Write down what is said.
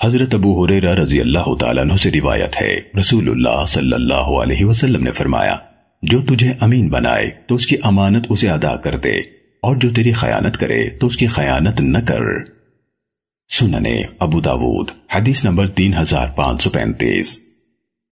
حضرت ابو حریرہ رضی اللہ تعالیٰ عنہ سے روایت ہے۔ رسول اللہ صلی اللہ علیہ وسلم نے فرمایا، جو تجھے امین بنائے تو اس کی امانت اسے ادا کر دے، اور جو تیری خیانت کرے تو اس کی خیانت نہ کر۔ سننے ابو داود، حدیث نمبر تین ہزار پانچ سو پینتیس۔